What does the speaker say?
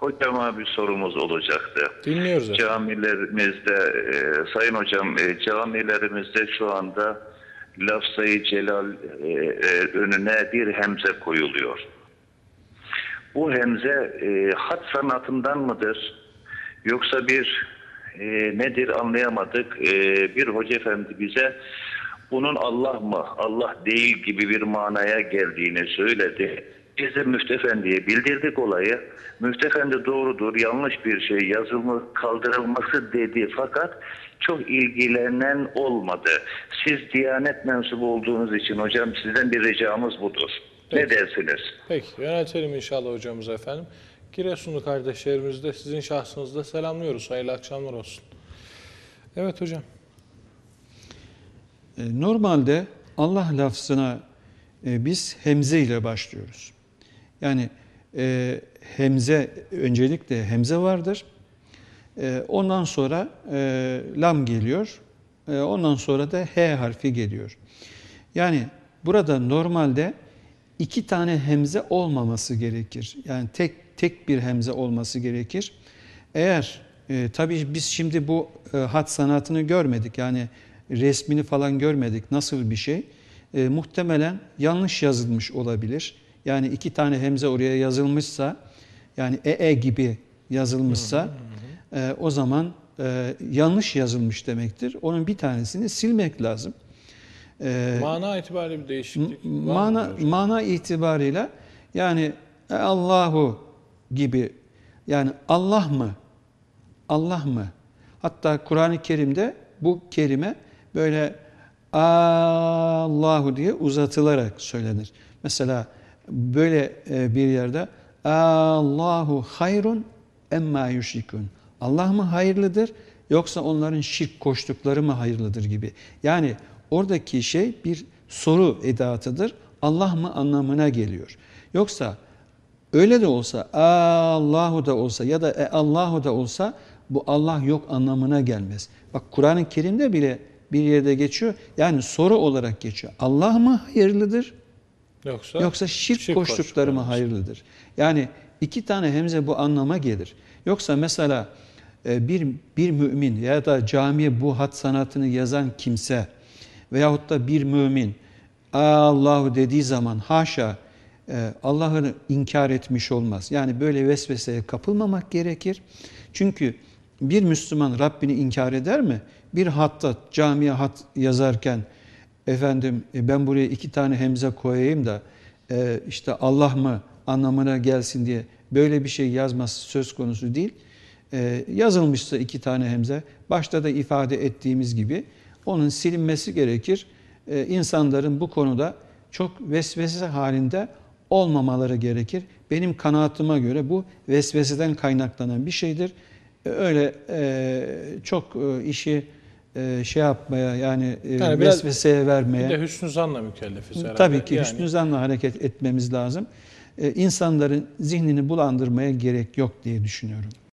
Hocama bir sorumuz olacaktı. Dinliyoruz efendim. Camilerimizde, e, Sayın Hocam, e, camilerimizde şu anda lafzayı celal e, e, önüne bir hemze koyuluyor. Bu hemze e, hat sanatından mıdır? Yoksa bir e, nedir anlayamadık. E, bir hoca efendi bize bunun Allah mı, Allah değil gibi bir manaya geldiğini söyledi. Biz de Müftü Efendi'ye bildirdik olayı. Müftü Efendi doğrudur, yanlış bir şey yazılma, kaldırılması dedi fakat çok ilgilenen olmadı. Siz Diyanet mensubu olduğunuz için hocam sizden bir ricamız budur. Ne Peki. dersiniz? Peki yöneltelim inşallah hocamıza efendim. Giresunlu kardeşlerimiz de sizin şahsınızda selamlıyoruz. Hayırlı akşamlar olsun. Evet hocam. E, Normalde Allah lafzına e, biz hemze ile başlıyoruz. Yani e, hemze öncelikle hemze vardır. E, ondan sonra e, lam geliyor. E, ondan sonra da h harfi geliyor. Yani burada normalde iki tane hemze olmaması gerekir. Yani tek tek bir hemze olması gerekir. Eğer e, tabii biz şimdi bu e, hat sanatını görmedik. Yani resmini falan görmedik. Nasıl bir şey? E, muhtemelen yanlış yazılmış olabilir. Yani iki tane hemze oraya yazılmışsa, yani ee gibi yazılmışsa, e, o zaman e, yanlış yazılmış demektir. Onun bir tanesini silmek lazım. E, Mana itibariyle bir değişiklik mana, mana itibarıyla yani e, Allahu gibi yani Allah mı? Allah mı? Hatta Kur'an-ı Kerim'de bu kelime böyle Allahu diye uzatılarak söylenir. Mesela böyle e, bir yerde Allahu hayrun emma yüşrikun. Allah mı hayırlıdır yoksa onların şirk koştukları mı hayırlıdır gibi. Yani oradaki şey bir soru edatıdır. Allah mı anlamına geliyor. Yoksa öyle de olsa Allahu da olsa ya da e Allahu da olsa bu Allah yok anlamına gelmez. Bak Kur'an-ı Kerim'de bile bir yerde geçiyor. Yani soru olarak geçiyor. Allah mı hayırlıdır Yoksa, yoksa şirk, koştukları mı hayırlıdır? Yani iki tane hemze bu anlama gelir. Yoksa mesela e, bir, bir mümin ya da camiye bu hat sanatını yazan kimse veyahut da bir mümin Allahu dediği zaman haşa e, Allah'ı inkar etmiş olmaz. Yani böyle vesveseye kapılmamak gerekir. Çünkü bir Müslüman Rabbini inkar eder mi? Bir hatta camiye hat yazarken efendim e, ben buraya iki tane hemze koyayım da e, işte Allah mı anlamına gelsin diye böyle bir şey yazması söz konusu değil. E, yazılmışsa iki tane hemze başta da ifade ettiğimiz gibi onun silinmesi gerekir. E, insanların bu konuda çok vesvese halinde olmamaları gerekir. Benim kanaatıma göre bu vesveseden kaynaklanan bir şeydir. Öyle çok işi e, şey yapmaya yani, e, Yani vesveseye vermeye. Bir de hüsnü zanla mükellefiz herhalde. Tabii ki Yani hüsnü zanla hareket etmemiz lazım. E, insanların zihnini bulandırmaya gerek yok diye düşünüyorum.